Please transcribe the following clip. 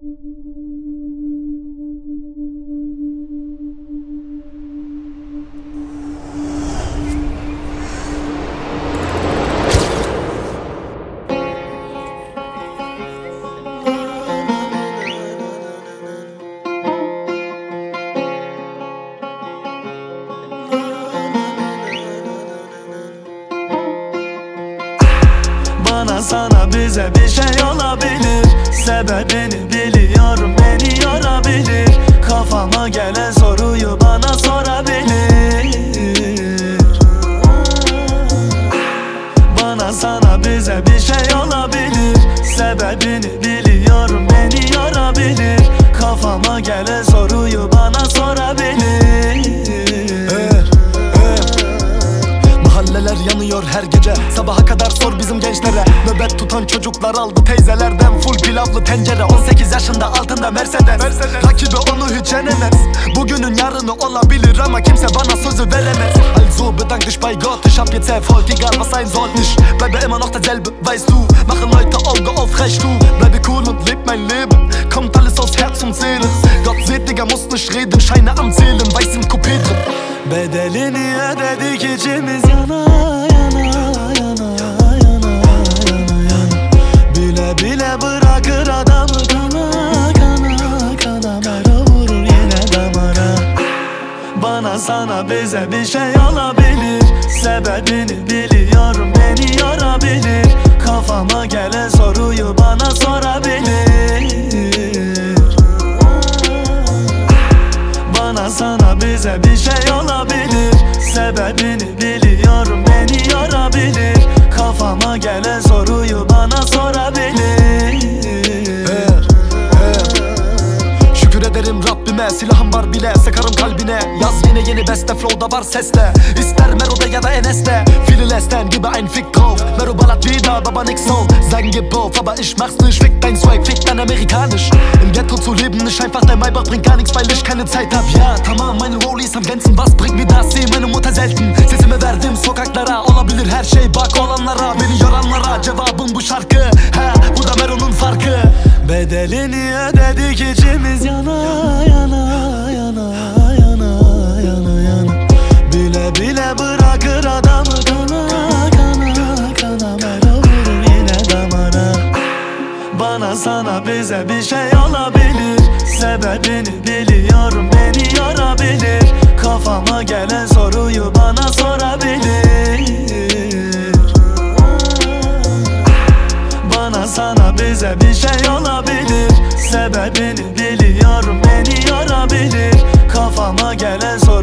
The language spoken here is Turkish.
Bana sana bize bir şey olabilir. Sebebini Gelen soruyu bana sorabilir. Bana sana bize bir şey olabilir. Sebebini biliyorum beni yorabilir. Kafama gelen soruyu bana sorabilir yanıyor her gece. Sabaha kadar sor bizim gençlere. Nöbet tutan çocuklar aldı teyzelerden. Full pilavlı tencere. 18 yaşında altında Mercedes, Rakibi onu hiç yenemez. Bugünün yarını olabilir ama kimse bana sözü veremez Ich hab jetzt Erfolg, egal was sein soll Ich bleibe immer noch derselbe, weißt du. Machen Leute Auge auf, recht du. Bleibe cool und leb mein Leben. Kommt alles aus Herz und Seele. Gott seht, Digga, muss nicht reden. Scheine am Zählen, weiß im Coupé drin. Bedelini ödedik içimiz yana yana yana yana yana yana Bile bile bırakır adamı kana Bana sana bize bir şey olabilir Sebebini biliyorum beni yorabilir Kafama gelen soruyu bana sorabilir. Bana sana bize bir şey olabilir Sebebini biliyorum beni yorabilir Kafama gelen soruyu bana sorabilir yine yeni beste flow'da var sesle. İster Mero'da ya da Enes'te. Viele lästern gibi ein Fick drauf Mero ballert wieder, aber nix Sound Sagen gib auf, aber ich mach's nicht Fick dein Swag, fick dein amerikanisch. Im Ghetto zu leben ist einfach dein Maybach bringt gar nichts Weil ich keine Zeit hab. Ja tamam meine Rollies am Glänzen Was bringt mir das, seh meine Mutter selten. Sesimi verdim sokaklara Olabilir her şey bak olanlara Beni yoranlara cevabım bu şarkı. Ha bu da Mero'nun farkı. Bedelini ödedik içimiz yana yana yana sana bize bir şey olabilir Sebebini biliyorum beni yorabilir Kafama gelen soruyu bana sorabilir. Bana sana bize bir şey olabilir Sebebini biliyorum beni yorabilir Kafama gelen soruyu